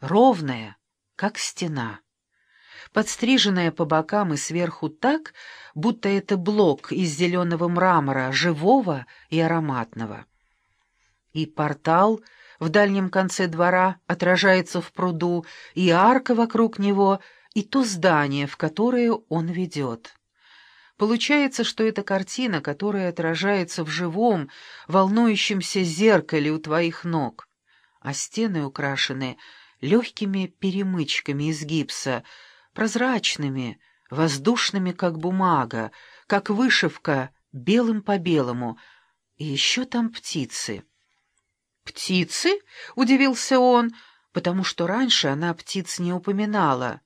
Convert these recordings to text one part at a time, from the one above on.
ровная, как стена, подстриженная по бокам и сверху так, будто это блок из зеленого мрамора, живого и ароматного. И портал в дальнем конце двора отражается в пруду, и арка вокруг него, и то здание, в которое он ведет. Получается, что это картина, которая отражается в живом, волнующемся зеркале у твоих ног, а стены украшены легкими перемычками из гипса, прозрачными, воздушными, как бумага, как вышивка, белым по белому, и еще там птицы. «Птицы?» — удивился он, потому что раньше она птиц не упоминала.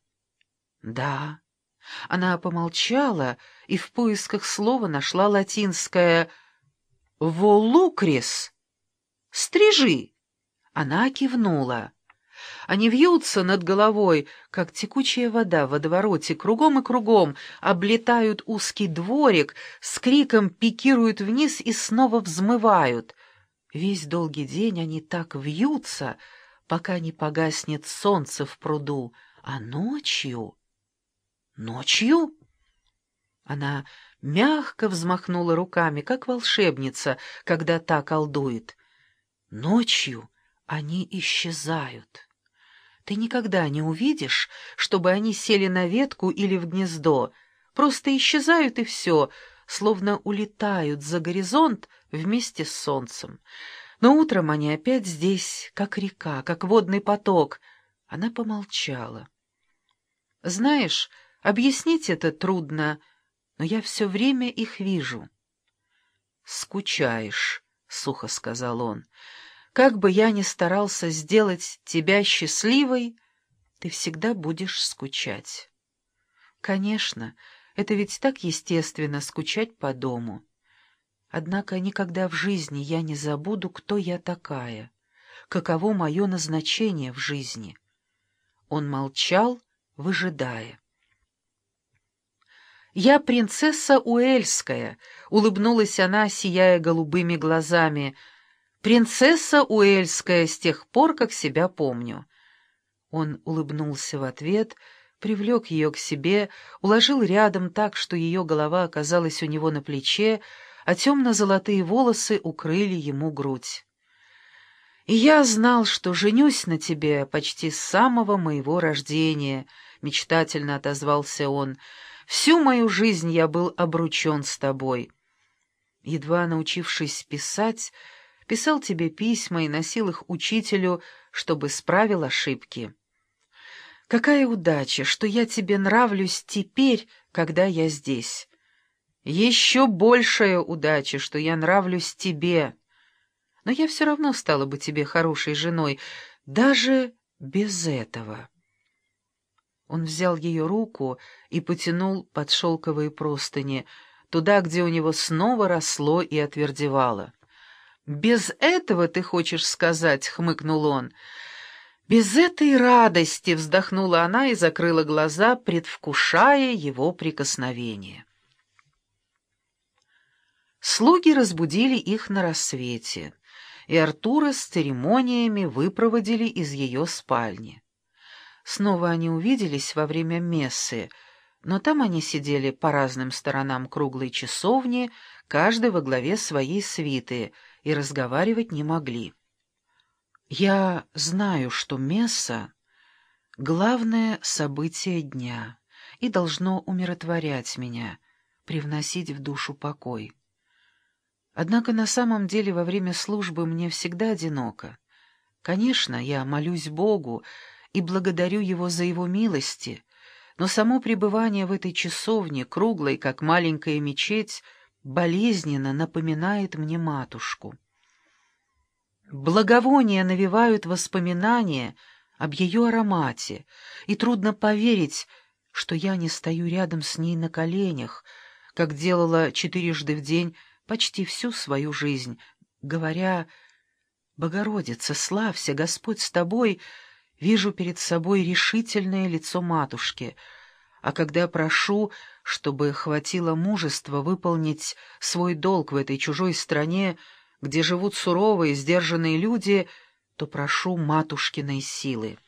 «Да». Она помолчала и в поисках слова нашла латинское «волукрис» — «стрижи». Она кивнула. Они вьются над головой, как текучая вода в водовороте, кругом и кругом, облетают узкий дворик, с криком пикируют вниз и снова взмывают. Весь долгий день они так вьются, пока не погаснет солнце в пруду, а ночью... Ночью? Она мягко взмахнула руками, как волшебница, когда та колдует. Ночью они исчезают. Ты никогда не увидишь, чтобы они сели на ветку или в гнездо. Просто исчезают и все, словно улетают за горизонт вместе с солнцем. Но утром они опять здесь, как река, как водный поток. Она помолчала. Знаешь, объяснить это трудно, но я все время их вижу. «Скучаешь», — сухо сказал он. Как бы я ни старался сделать тебя счастливой, ты всегда будешь скучать. Конечно, это ведь так естественно скучать по дому. Однако никогда в жизни я не забуду, кто я такая, каково мое назначение в жизни. Он молчал, выжидая. «Я принцесса Уэльская», — улыбнулась она, сияя голубыми глазами, — Принцесса Уэльская с тех пор, как себя помню». Он улыбнулся в ответ, привлек ее к себе, уложил рядом так, что ее голова оказалась у него на плече, а темно-золотые волосы укрыли ему грудь. «И я знал, что женюсь на тебе почти с самого моего рождения», — мечтательно отозвался он. «Всю мою жизнь я был обручен с тобой». Едва научившись писать, писал тебе письма и носил их учителю, чтобы справил ошибки. Какая удача, что я тебе нравлюсь теперь, когда я здесь. Еще большая удача, что я нравлюсь тебе. Но я все равно стала бы тебе хорошей женой, даже без этого. Он взял ее руку и потянул под шелковые простыни, туда, где у него снова росло и отвердевало. «Без этого, ты хочешь сказать?» — хмыкнул он. «Без этой радости!» — вздохнула она и закрыла глаза, предвкушая его прикосновение. Слуги разбудили их на рассвете, и Артура с церемониями выпроводили из ее спальни. Снова они увиделись во время мессы, но там они сидели по разным сторонам круглой часовни, каждый во главе своей свиты — и разговаривать не могли. Я знаю, что месса — главное событие дня и должно умиротворять меня, привносить в душу покой. Однако на самом деле во время службы мне всегда одиноко. Конечно, я молюсь Богу и благодарю Его за Его милости, но само пребывание в этой часовне, круглой, как маленькая мечеть, болезненно напоминает мне матушку. Благовония навевают воспоминания об ее аромате, и трудно поверить, что я не стою рядом с ней на коленях, как делала четырежды в день почти всю свою жизнь, говоря «Богородица, славься, Господь с тобой», вижу перед собой решительное лицо матушки — а когда прошу, чтобы хватило мужества выполнить свой долг в этой чужой стране, где живут суровые, сдержанные люди, то прошу матушкиной силы.